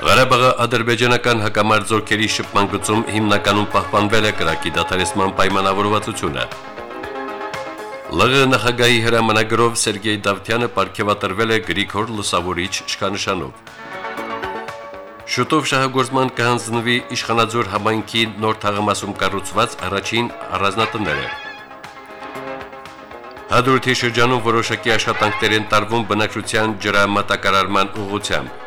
Ղարաբաղի ադրբեջանական հակամարձօրքերի շփման գծում հիմնականում պահպանվել է կրակի դադարեցման պայմանավորվածությունը։ ԼՂ նախագահի հրամանագրով Սերգեյ Դավթյանը ապարգևատրվել է Գրիգոր Լուսավորիչ շքանշանով։ Շուտով շահագործման կհանձնվի Իշխանաձոր համայնքի նոր թաղամասում կառուցված առաջին առանձնատները։ Հադրութի շրջանում որոշակի աշխատանքներ են տարվում բնակչության ջրամատակարարման ուղղությամբ։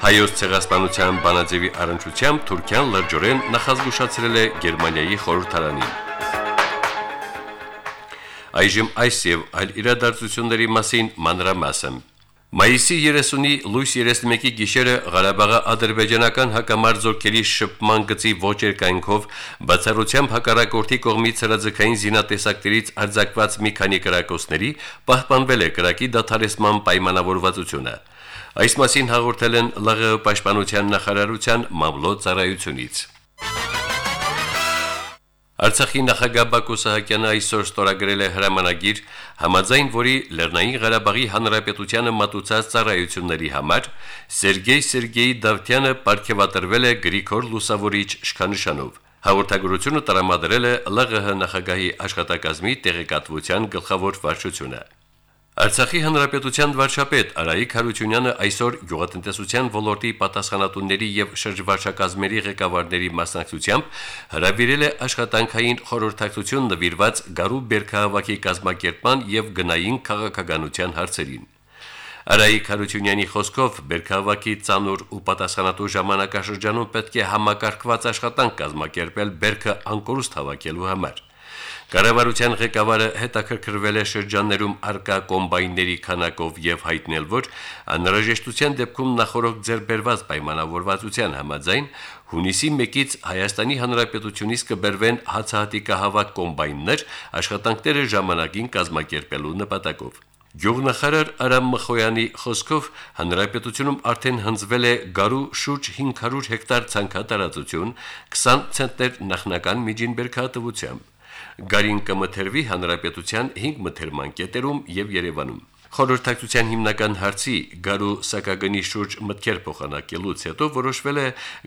Հայոց ցեղասպանության բանաձևի առընչությամբ Թուրքիան լրջորեն նախազգուշացրել է Գերմանիայի խորհրդարանին։ Այժմ այս եւ այլ իրադարձությունների մասին մանրամասն։ Մայիսի 30-ի լույս 31-ի գիշերը Ղարաբաղի ադրբեջանական հակամարձօրքերի շփման գծի ոչերկայնքով բացառությամբ հակառակորդի կողմից հրաձգային զինատեսակներից արձակված մի քանի կրակոցների պահպանվել է կրակի դադարեցման պայմանավորվածությունը։ Այս մասին հաղորդել են ԼՂ պաշտպանության նախարարության մամլո ծառայությունից։ Արցախի նախագահ Բակո Սահակյանը այսօր ստորագրել է հրամանագիր, համաձայն որի Լեռնային Ղարաբաղի Հանրապետությանը մատուցած ծառայությունների համար Սերգեյ Սերգեյ Դավթյանը ապարգևատրվել է Գրիգոր Լուսավորիչ շքանշանով։ Հաղորդագրությունը տրամադրել է ԼՂՀ նախագահի աշխատակազմի տեղեկատվության գլխավոր վարչությունը։ Արցախի հանրապետության վարչապետ Արայիկ Հարությունյանը այսօր գյուղատնտեսության ոլորտի պատասխանատուների եւ շրջվարչակազմերի ղեկավարների մասնակցությամբ հրավիրել է աշխատանքային խորհրդակցություն նվիրված Գարու Բերքահավաքի կազմակերպման եւ գնային քաղաքականության հարցերին։ Արայիկ Հարությունյանի խոսքով Բերքահավաքի ցանուր ու պատասխանատու ժամանակաշրջանում պետք է համակարգված աշխատանք կազմակերպել Բերքը անկորուստ հավաքելու համար։ Կառավարության ղեկավարը հետաքրքրվել է շրջաններում արկա կոմբայնների քանակով եւ հայտնել, որ անհրաժեշտության դեպքում նախորդ ձեռբերված պայմանավորվածության համաձայն հունիսի 1-ից Հայաստանի Հանրապետությունից կբերվեն հացահատիկահավաք կոմբայններ աշխատանքները ժամանակին կազմակերպելու նպատակով։ Գյուղնախարար Արամ Մխոյանի խոսքով հանրապետությունում արդեն հնձվել է գարու շուրջ 500 հեկտար ցանքատարածություն 20 ցենտներ նախնական միջին բերքատվությամբ գարին կմթերվի հանրապետության 5 մթերման կետերում եւ Երևանում։ Խորհրդակցության հիմնական հարցի գարու սակագնի շուրջ մտքեր փոխանակելուց հետո որոշվել է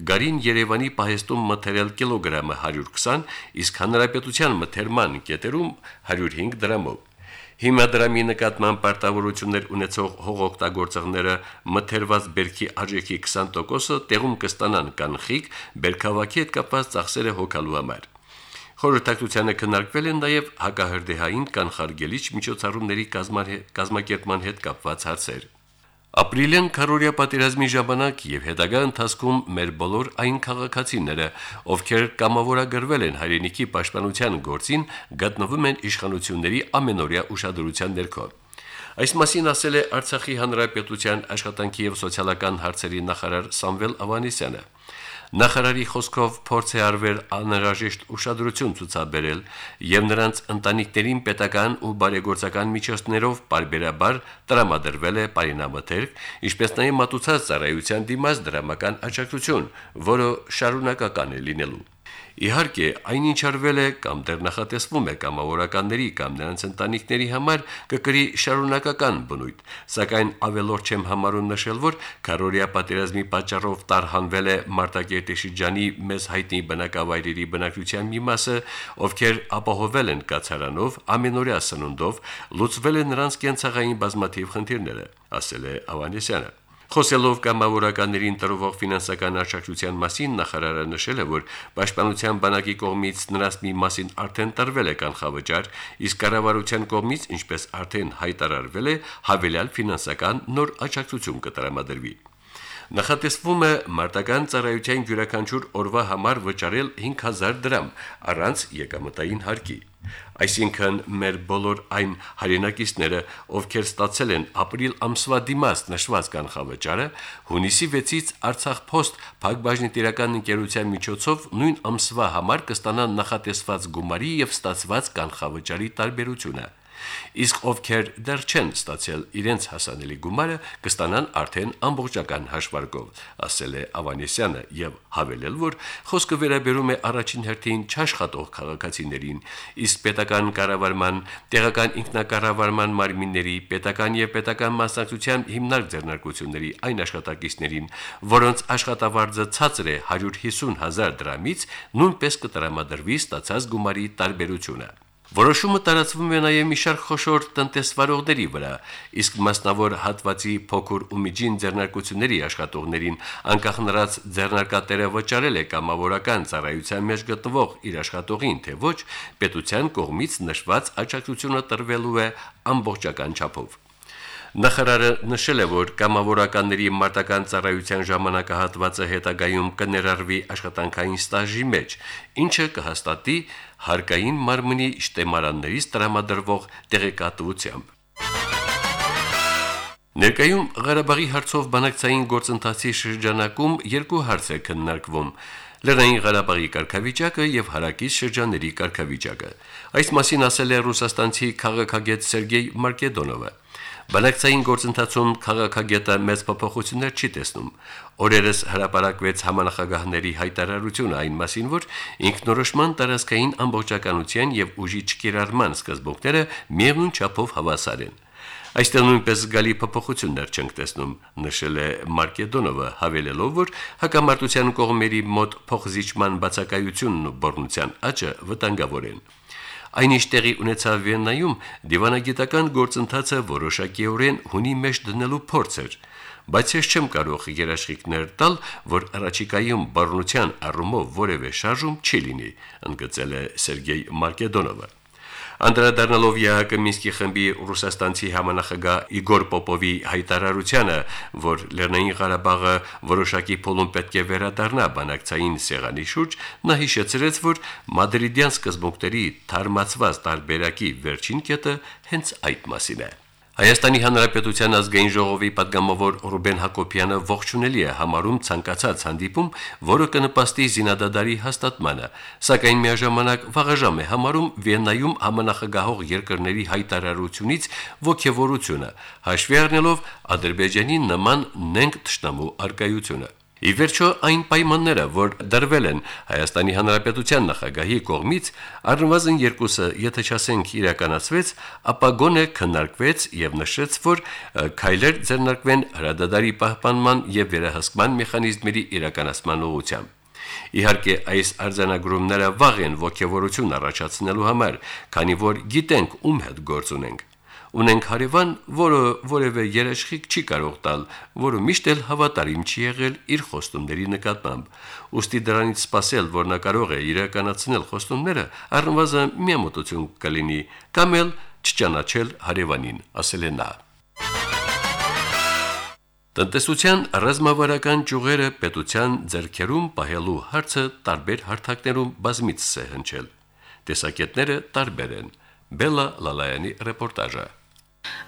գարին Երևանի պահեստում մթերել կիլոգրամը 120, իսկ հանրապետության մթերման կետերում 105 դրամով։ Հիմնադրամի նկատմամբ պարտավորություններ ունեցող հողօգտագործողները մթերված բերքի արժեքի 20%-ը տեղում կստանան կանխիկ բերքավակի հետ կապված ծախսերը հոգալու համար։ Խորհրդակցությանը քննարկվել են նաև հակահրդեհային կանխարգելիչ միջոցառումների կազմակերպման հետ կապված հարցեր։ Ապրիլյան քարորիա պատերազմի ժամանակ եւ հետագա ընթացքում մեր բոլոր այն քաղաքացիները, ովքեր կամավորագրվել են հայրենիքի պաշտպանության գործին, գտնվում են իշխանությունների ամենօրյա ուշադրության ներքո։ Այս մասին ասել է Արցախի հանրապետության աշխատանքի եւ սոցիալական հարցերի նախարար Սամվել Ավանեսյանը։ Նախարարի խոսքով փորձ է արվել անհրաժեշտ ուշադրություն ցուցաբերել եւ նրանց ընտանիքներին պետական ու բարեգործական միջոցներով բարբերաբար տրամադրվել է պարինամթերք, ինչպես նաեւ մատուցած ծառայության դիմաց դրամական աջակցություն, որը շարունակական է լինելու։ Իհարկե, այնինչ արվել է կամ դեռ նախատեսվում է կամավորականների կամ նրանց ընտանիքների համար կկրի շարունակական բնույթ, սակայն ավելորդ չեմ համարում նշել, որ Կարորիա պատերազմի պատճառով տարհանվել է Մարտակերտի շրջանի մեզ հայտնի բնակավայրերի բնակչության մի մասը, ովքեր ապահովել են կացարանով, ամենօրյա սնունդով, լուծվել են նրանց կենցաղային բազմաթիվ խնդիրները, ասել է Ավանեսյանը։ Խոսելով կամավորականներին տրվող ֆինանսական աջակցության մասին նախարարը նշել է, որ պաշտպանության բանակի կողմից նրանց մի մասին արդեն տրվել է կանխավճար, իսկ կառավարության կողմից, ինչպես արդեն հայտարարվել է, հավելյալ ֆինանսական նոր աջակցություն կտրամադրվի։ Նախատեսվում է մարտական ծառայության յուրաքանչյուր օրվա համար վճարել 5000 դրամ առանց եկամտային հարկի։ Այսինքն մեր բոլոր այն հայրենակիցները, ովքեր ստացել են ապրիլ ամսվա դիմաց նշված կանխավճարը, հունիսի 6-ից Արցախ Post Փակbaşնիտիրական ընկերության միջոցով նույն ամսվա համար կստանան նախատեսված գումարի եւ ստացված կանխավճարի տարբերությունը իսկ ովքեր դեռ չեն ստացել իրենց հասանելի գումարը կստանան արդեն ամբողջական հաշվարկով, ասել է Ավանեսյանը եւ հավելել, որ խոսքը վերաբերում է առաջին հերթին չաշխատող քաղաքացիներին, իսկ պետական կառավարման, տեղական ինքնակառավարման մարմինների, պետական եւ պետական մասնակցության հիմնարկ ձեռնարկությունների այն աշխատակիցներին, որոնց աշխատավարձը ցածր է 150 հազար դրամից, նույնպես կտրամադրվի ստացած գումարի տարբերությունը։ Որոշումը տարածվում է նաև մի շարք խոշոր տնտեսվարողների վրա, իսկ մասնավոր հատվածի փոքր ու միջին ձեռնարկությունների աշխատողներին, անկախ նրանց ձեռնարկատերը վճարել է կամավորական ծառայության մեջ գտնվող իր աշխատողին, թե ոչ, պետության կողմից նշված աջակցությունը տրվելու է ամբողջական չափով։ Նախարարը նշել է, որ կամավորականների մարտական ծառայության ժամանակահատվածը հետագայում կներառվի աշխատանքային ստաժի մեջ, ինչը կհաստատի հարկային մարմնի շտեմարաններից տրամադրվող տեղեկատվությամբ։ Ներկայում Ղարաբաղի հարցով բանակցային գործընթացի շրջանակում երկու հարց է քննարկվում. Լեռնային Ղարաբաղի կարգավիճակը եւ հարակից շրջանների կարգավիճակը։ Այս մասին ասել է ռուսաստանցի քաղաքագետ Սերգեյ Մարկեդոնովը։ Բանակցային գործընթացում քաղաքագետը մեծ փոփոխություններ չի տեսնում։ Օրերս հրապարակվեց համանախագահների հայտարարությունը այն մասին, որ ինքնորոշման տարածքային ամբողջականության եւ ուժի չկիրառման սկզբունքները միևնույն չափով հավասար են։ Այստեղ նույնպես գալի փոփոխություններ չենք տեսնում, նշել է Մարկեդոնովը, հավելելով, որ հակամարտության կողմերի մոտ փոխզիջման բացակայությունն ու բռնության աճը վտանգավոր են։ Այնիշ տեղի ունեցավ Վիեննայում դիվանագիտական գործընթացը որոշակիորեն հունի մեջ դնելու փորձ էր, բայց ես չեմ կարող երաշխիքներ տալ, որ առաջիկայում բռնության առումով որևէ շարժում չի լինի, ընդգծել է Սերգեյ Մարկեդոնովը։ Անդրադառնալով ԵԱՀԿ Մինսկի խմբի ռուսաստանցի համանախագահ Իգոր Պոպովի հայտարարությանը, որ Լեռնային Ղարաբաղը որոշակի փուլում պետք է վերադառնա բանակցային սեղանի շուրջ, նա հիշեցրեց, որ մադրիդյան սկզբունքների թարմացված տարբերակի վերջին կետը հենց այդ մասին է։ Հայաստանի Հանրապետության ազգային ժողովի падգամավոր Ռուբեն Հակոբյանը ողջունելի է համարում ցանկացած հանդիպում, որը կնպաստի զինադադարի հաստատմանը, սակայն միաժամանակ վաղաժամ է համարում Վիեննայում համանախագահող երկրների հայտարարությունից ողջևորությունը, հաշվի առնելով Ադրբեջանի նման նենք ճշտամու արկայությունը։ Ի վերջո այն պայմանները, որ դրվել են Հայաստանի Հանրապետության նախագահի կողմից, առնվազն երկուսը, եթե չասենք իրականացվեց, ապա գոնե քննարկվեց եւ նշեց, որ քայլեր ձեռնարկվեն հրադադարի պահպանման եւ վերահսկման մեխանիզմերի իրականացման ուղղությամբ։ Իհարկե այս արձանագրումները վաղ են ողջավորություն առաջացնելու համար, քանի որ գիտենք ում հետ գործ ունենք Ունենք հարևան, որը որևէ երաշխիք չի կարող տալ, որը միշտ էլ հավատարիմ չի եղել իր խոստումների նկատմամբ։ Ոստի դրանից սпасել, որ նա կարող է իրականացնել խոստումները, առնվազն միամտություն կլինի, կամ էլ չճանաչել հարևանին, ասել է նա. Տնտեսության ռազմավարական ճյուղերը պետության ձեռքերում պահելու հարցը տարբեր հարթակներում բազմից է հնչել։ Տեսակետները տարբեր են։ Բելլա Լալայանի ռեպորտաժը։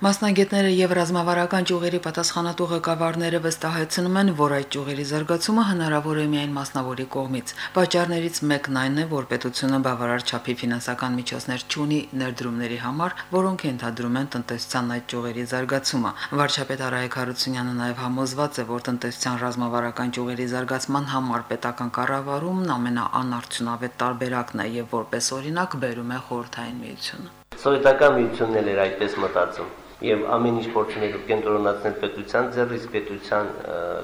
Մասնագետները եւ ռազմավարական ճյուղերի պատասխանատու ղեկավարները վստահեցնում են, որ այդ ճյուղերի զարգացումը հնարավոր է միայն մասնավորի կողմից։ Պատճառներից մեկն այն է, որ պետությունը բավարար չափի ֆինանսական միջոցներ չունի ներդրումների համար, որոնք ընդհանրում են տնտեսության այդ ճյուղերի զարգացումը։ Վարչապետ Արայք Հարությունյանը նաեւ համոզված է, որ տնտեսության ռազմավարական ճյուղերի զարգացման համար պետական կառավարումն ամենաանարդյունավետ տարբերակն է եւ որպես օրինակ բերում է խորհրդային միությունը։ Սովետական միությունն էլ էր այդպես մտածում եւ ամեն ինչ փորձում կենտրոնացնել պետության ձեռից պետության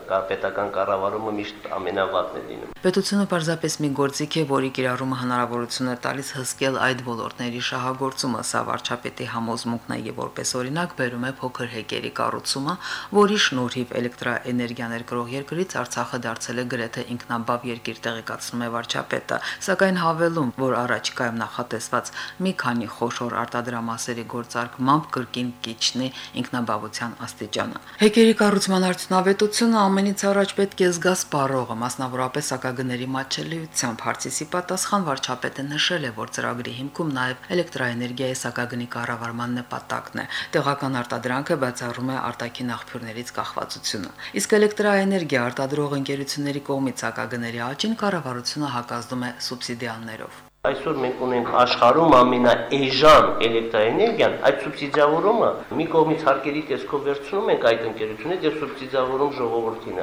կա պետական կառավարումը միշտ ամենավատն է լինում Պետությունը պարզապես մի գործիք է, որի կիրառումը հնարավորություն է տալիս հսկել այդ ոլորտների շահագործումը, սա վարչապետի համոզմունքն է եւ որպես օրինակ բերում է փոքր հեկերի կառուցումը, որի շնորհիվ էլեկտրաէներգիա ներկրող երկրից Արցախը դարձել է գրեթե ինքնաբավ երկիր տեղեկացնում է վարչապետը, սակայն հավելում, որ առաջիկայում նախատեսված մի քանի խոշոր արտադրամասերի գործարկմամբ կրկին կիչ իջնի ինքնաբավության աստիճանը։ Հեկերի կառուցման արդյունավետությունը ամենից առաջ պետք է զգա սպառողը, մասնավորապես սակագների մատչելիությամբ հարցիսի պատասխան վարչապետը նշել է, որ ծրագրի հիմքում նաև էլեկտրաէներգիայի սակագնի կառավարման նպատակն է։ Տեղական արտադրանքը բացառում է արտաքին աղբյուրներից կախվածությունը։ Իսկ էլեկտրաէներգիա արտադրող ընկերությունների կողմից սակագների աճին կառավարությունը հակազդում է սուբսիդիաներով։ Այսօր մենք ունենք աշխարհում ամենաէժան էլեկտրաէներգիան, այդ սուբսիդիավորումը մի կողմից հարկերի տեսքով վերցնում ենք այդ ընկերությունից եւ սուբսիդիավորում ժողովրդին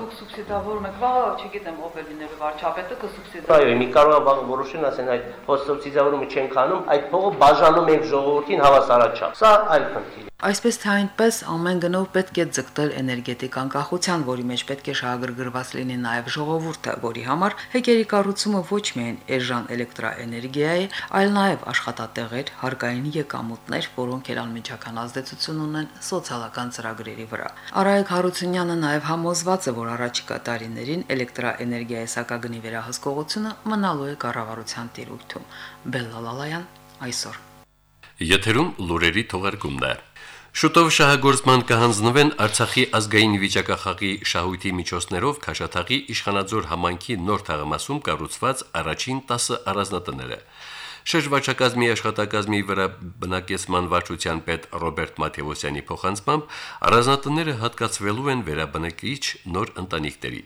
Դուք սուբսիդավորում եք, վաղ, չգիտեմ, ով է լինելու վարչապետը կսուբսիդավորի։ Այո, մի կարող է վաղ որոշեն ասեն այդ սուբսիդիավորումը չենք անում, այդ փողը բաժանում ենք ժողովրդին հավասարաչափ։ Սա այլ խնդիր Այսպես թե այնպես ամեն գնով պետք է ձգտել էներգետիկ անկախության, որի մեջ պետք է շահագրգռված լինի նաև ժողովուրդը, որի համար հեկերի կառուցումը ոչ միայն էժան էլեկտրաէներգիա է, այլ նաև աշխատատեղեր, հարկային եկամուտներ, որոնք էլ անմիջական ազդեցություն ունեն սոցիալական ծրագրերի վրա։ Արայք Հարությունյանը նաև համոզված է, որ առաջիկա տարիներին էլեկտրաէներգիայի սակագնի վերահսկողությունը մնալու է կառավարության տիրույթում։ Բելլալալայան այսօր Եթերում լուրերի թողարկումն է։ Շուտով շահագործման կհանձնվեն Արցախի ազգային վիճակախաղի շահույթի միջոցներով Քաշաթաղի իշխանաձոր համայնքի նոր թաղամասում կառուցված առաջին 10 առանձնատները։ Շրջվարչակազմի աշխատակազմի վրա բնակեցման վարչության պետ Ռոբերտ Մաթեոսյանի փոխանցմամբ առանձնատները հատկացվելու են վերաբնակիչ նոր ընտանիքների։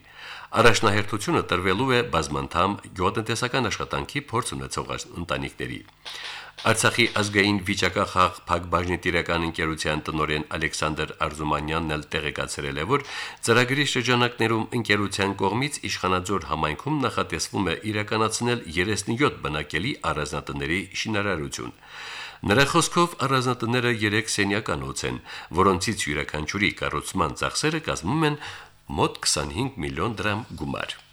Առաջնահերթությունը տրվելու է բազմանդամ գյուղատնտեսական աշխատանքի փորձ ունեցող ընտանիքների։ Արցախի ազգային վիճակախաղ Փակbaşնի տիրական ընկերության տնօրեն Ալեքսանդր Արզումանյանն էլ տեղեկացրել է, որ ծրագրի շրջանակներում ընկերության կողմից իշխանաձոր համայնքում նախատեսվում է իրականացնել 37 բնակելի առանձնատների շինարարություն։ Նրա խոսքով առանձնատները 3 սենյականոց են, որոնցից յուրաքանչյուրի կառուցման ծախսերը կազմում են մոտ 25 միլիոն դրամ գումար։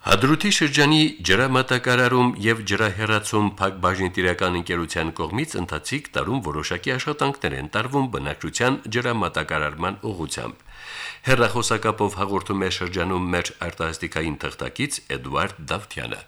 Հադրութի շրջանի ջրամատակարարում եւ ջրահեռացում Փակbaşնիտիրական ընկերության կողմից ընթացիկ տարում որոշակի աշխատանքներ են տարվում բնակչության ջրամատակարարման ուղղությամբ։ Հերրախոսակապով հաղորդում է շրջանում մեր արտասթիկային թղթակից Էդուարդ Դավթյանը։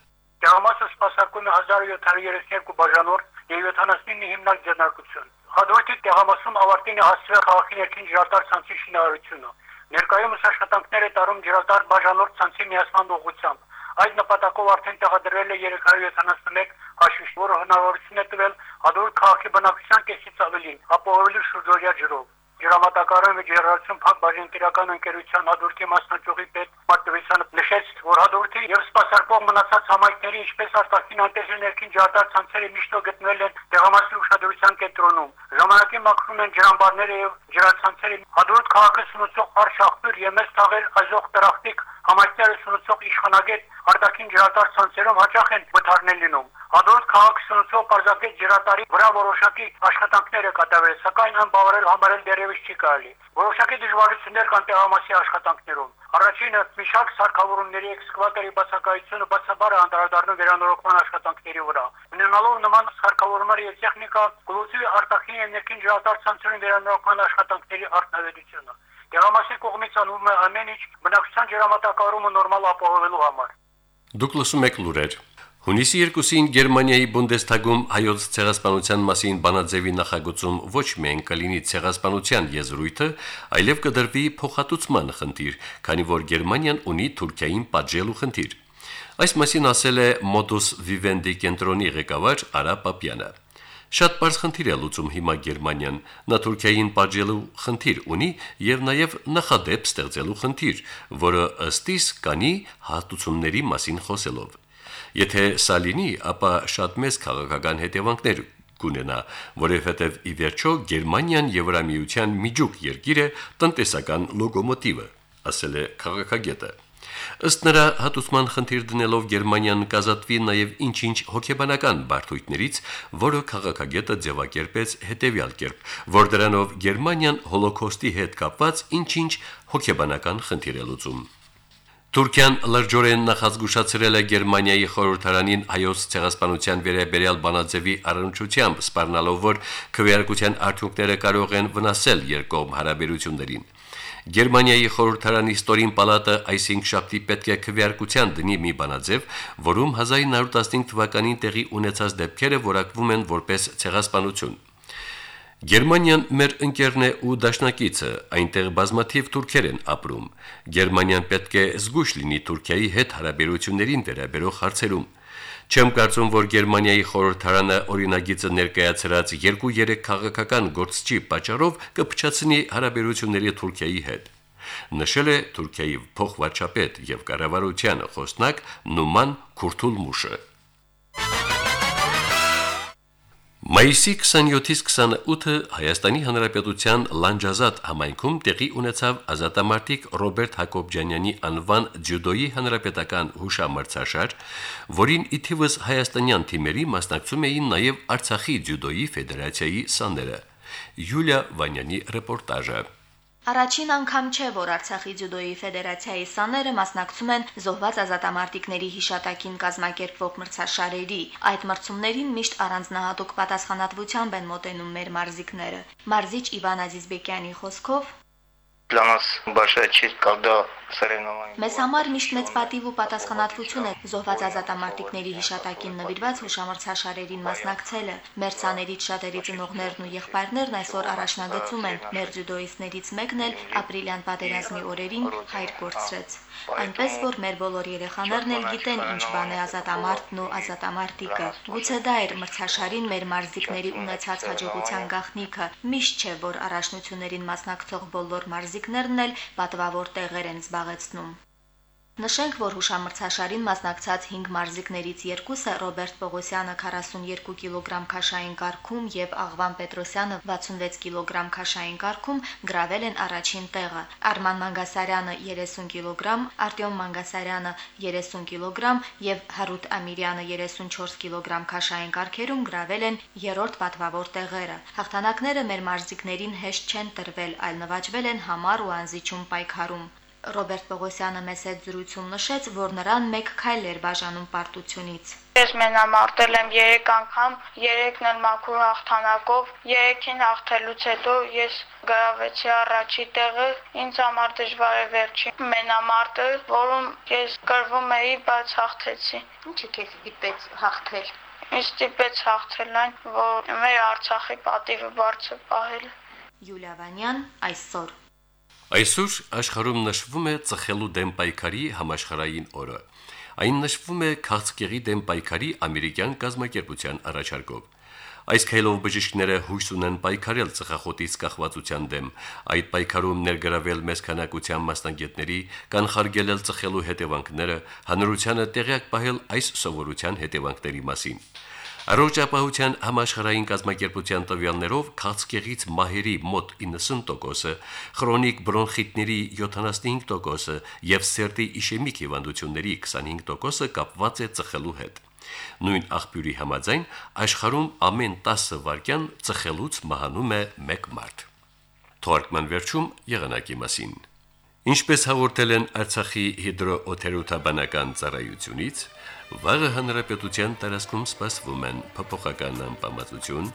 Տեղամասը սպասարկում է 1732 բաժանորդ եւ 79 հիմնակ ձեռնարկություն։ Հադրութի տեղամասում ավարտին է հասցվել քաղաքի ներքին ջրատար ցանցի շինարարությունը։ Ներկայումս աշխատանքներ է տարում ջրատար բաժանորդ ցանցի միացման ուղղությամբ։ Այդ նպատակով արդեն տեղադրվել է 371 հաշվիչ, որը հնարավորություն է տվել հաջորդ քաղաքի բնակչության կեսից ավելին ապահովելու շուրջօրյա ջրով։ Ջրամատակարարում եւ ջրհարցում փակ բաժնետիրական ընկերության հաջորդի մասնաճյուղի պետ Մարտիրոսյանը նշեց, որ հաջորդի եւ սպասարկող մնացած համայնքների ինչպես արտաքին անտեսի ներքին ջրատար ցանցերը միշտ գտնվել են տեղամասի ուշադրության կենտրոնում։ Ժամանակի մաքրում են ջրամբարները եւ ջրացանցերը հաջորդ քաղաքը սնուցող արշախբյուր եւ մեծ թաղել ազող տրախտիկ համայնքները սնուցող իշխանագետ արտաքին ջրատար ցանցերում հաճախ են մթարնել լինում։ Հաջորդ քաղաքը սնուցող պարզակետ ջրատարի վրա որոշակի աշխատանքներ է կատարվել, սակայն անբավարար համարել դեռևս չի կարելի։ Որոշակի դժվարություններ կան տեղամասի աշխատանքներում։ Առաջինը մի շարք սարքավորումների էքսկավատորի բացակայությունը բացաբար անդրադառնում վերանորոգման աշխատանքների վրա։ Ունենալով նման սարքավորումներ եւ տեխնիկա, գլուխի արտաքին եւ ներքին ջրատար ցանցերում վերանորոգման աշխատանքների արտնավետությունը։ Տեղամասի կողմից անվում է ամեն ինչ բնակչության ջրամատակարարումը նորմալ ապահովելու համար։ Դուք լսում եք լուրեր։ Հունիսի 2-ին Գերմանիայի Բունդեսթագում հայոց ցեղասպանության մասին բանաձևի նախագծում ոչ միայն կլինի ցեղասպանության եզրույթը, այլև կդրվի փոխհատուցման խնդիր, քանի որ Գերմանիան ունի Թուրքիային պատժելու խնդիր։ Այս մասին ասել է Modus Vivendi կենտրոնի ղեկավար Արա Պապյանը։ Շատ բարձ խնդիր է լուծում հիմա Գերմանիան։ Նա Թուրքիային պատժելու խնդիր ունի եւ նաեւ նախադեպ ստեղծելու խնդիր, որը ըստիս կանի հատուցումների մասին խոսելով։ Եթե սա լինի, ապա շատ մեծ քաղաքական հետևանքներ կունենա, որովհետև ի վերջո Գերմանիան Եվրամիության միջուկ երկիր է տնտեսական լոգոմոտիվը, ասել է քաղաքագետը։ Ըստ նրա հատուցման խնդիր դնելով Գերմանիան կազատվի նաև ինչ-ինչ հոգեբանական բարդույթներից, որը քաղաքագետը ձևակերպեց հետևյալ կերպ, որ դրանով Գերմանիան հոլոկոստի հետ կապված ինչ-ինչ հոգեբանական խնդիր է լուծում։ Թուրքիան լրջորեն նախազգուշացրել է Գերմանիայի խորհրդարանին հայոց ցեղասպանության վերաբերյալ բանաձևի առնչությամբ, սպառնալով, որ քվեարկության արդյունքները կարող են վնասել երկկողմ հարաբերություններին։ Գերմանիայի խորհրդարանի ստորին պալատը այսինքն շաբթի պետք է քվեարկության դնի մի բանաձև, որում 1915 թվականին տեղի ունեցած դեպքերը որակվում են որպես ցեղասպանություն։ Գերմանիան մեր ընկերն է ու դաշնակիցը, այնտեղ բազմաթիվ թուրքեր են ապրում։ Գերմանիան պետք է զգուշ լինի Թուրքիայի հետ հարաբերություններին վերաբերող հարցերում։ Չեմ կարծում, որ Գերմանիայի խորհրդարանը օրինագիծը ներկայացրած 2-3 քաղաքական գործչի պատճառով կփչացնի հարաբերությունների Թուրքիայի հետ։ Նշել է Թուրքիայի փոխվարչապետ եւ կառավարության խոսնակ Նուման Քուրթուլմուշը։ Մայիսի 27-ից 28-ը Հայաստանի Հանրապետության Լանջազատ համայնքում տեղի ունեցավ ազատամարտիկ Ռոբերտ Հակոբյանյանի անվան ջյուդոյի հանրապետական հուշամրցաշար, որին ի թիվս հայաստանյան թիմերի մասնակցում էին նաև Արցախի ջյուդոյի ֆեդերացիայի սաները։ Յուլիա Վանյանի ռեպորտաժը։ Առաջին անգամ չէ, որ Արցախի ջյուդոյի ֆեդերացիայի սաները մասնակցում են զոհված ազատամարտիկների հիշատակին կազմակերպվող մրցաշարերի։ Այդ մրցումներին միշտ առանձնահատուկ պատասխանատվությամբ են մոտենում մեր մարզիկները։ Մարզիչ Իվան Ազիզբեկյանի խոսքով для нас большая честь, когда սերենովային։ Մեզ համար միշտ մեծ պատիվ ու պատասխանատվություն է զոհված ազատամարտիկների հիշատակին նվիրված հուշամրցաշարերին մասնակցելը։ Մեր ցաներից շատերի ծնողներն ու եղբայրներն այսօր առաջնագծում են։ Մեր ջյուդոիստներից մեկն էլ ապրիլյան պատերազմի օրերին հայր կորցրեց։ Այնպես որ մեր բոլոր երեխաներն էլ գիտեն ինչ բան է ազատամարտն ու ազատամարտիկը։ Գուցե դա էր մրցաշարին մեր մարզիկների ունեցած հաջողության գաղտնիքը։ Միշտ չէ, որ առաջնություններին մասնակցող բոլոր մարզիկներն էլ պատվավոր տեղեր են զբաղ զբաղեցնում։ Նշենք, որ հուշամրցաշարին մասնակցած 5 մարզիկներից երկուսը Ռոբերտ Պողոսյանը 42 կիլոգրամ քաշային կարգում եւ Աղվան Պետրոսյանը 66 կիլոգրամ քաշային կարգում գրավել են առաջին տեղը։ Արման Մանգասարյանը 30 կիլոգրամ, Արտյոմ Մանգասարյանը 30 կիլոգրամ եւ Հարութ Ամիրյանը 34 կիլոգրամ քաշային կարգերում գրավել են երրորդ պատվավոր տեղերը։ Հաղթանակները մեր մարզիկներին հեշտ չեն տրվել, այլ նվաճվել են համառ ու անզիջում պայքարում։ Ռոբերտ Պողոսյանը մեզ հետ զրույցում նշեց, որ նրան մեկ քայլ էր բաժանում պարտությունից։ Ես մենամարտել եմ 3 անգամ, 3-ն էլ մաքուր հաղթանակով, 3-ին հաղթելուց հետո ես գրավեցի առաջի տեղը, ինձ համար դժվար է վերջի մենամարտը, որում ես գրվում էի, բայց հաղթեցի։ Ինչի՞ քեզ դիպեց հաղթել։ Ինձ դիպեց հաղթել այն, որ մեր Արցախի պատիվը բարձր պահել։ Յուլիա Վանյան այսօր Այսօր աշխարհում նշվում է ծխելու դեմ պայքարի համաշխարհային օրը։ Այն նշվում է քաղցկեղի դեմ պայքարի ամերիկյան կազմակերպության առաջարկով։ Այս քայլով բժիշկները հույս ունեն պայքարել ծխախոտից կախվածության դեմ, այդ պայքարում ներգրավել մեծ քանակության մասնագետների, կանխարգելել ծխելու հետևանքները, հանրությանը տեղյակ պահել այս սովորության հետևանքների մասին։ Առողջապահության համաշխարհային կազմակերպության տվյալներով քաղցկեղից մահերի մոտ 90%-ը, քրոնիկ բրոնխիտների 75%-ը եւ սերտի իշեմիկ հիվանդությունների 25%-ը կապված է ծխելու հետ։ Նույն աղբյուրի համաձայն աշխարհում ամեն 10 վայրկյան ծխելուց մահանում է 1 մարդ։ Թարգման վերջում եղանակի մասին։ Ինչպես հաղորդել են Արցախի հիդրոօթերոթաբանական ծառայությունից, Վաղը հանրապետության տարածքում սպասվում են փոփոխական անբավարարություն,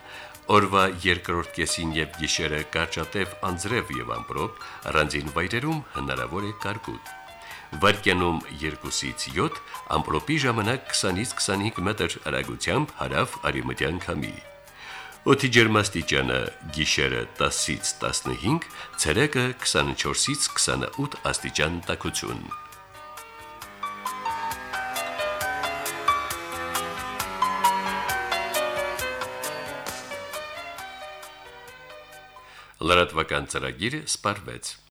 օրվա երկրորդ կեսին եւ գիշերը կարճատև անձրև եւ ամպրոպ, առանձին վայրերում հնարավոր է կարկուտ։ Վարկյանում 2-ից 7, ամպրոպի ժամանակ 20-ից 25 մետր հեռագությամբ հարավ արևմտյան քամի։ Օդի ջերմաստիճանը՝ գիշերը 10-ից 15, ցերեկը 24-ից 28 աստիճան տաքություն։ Լրատվական ծրագիրը սպարվեց։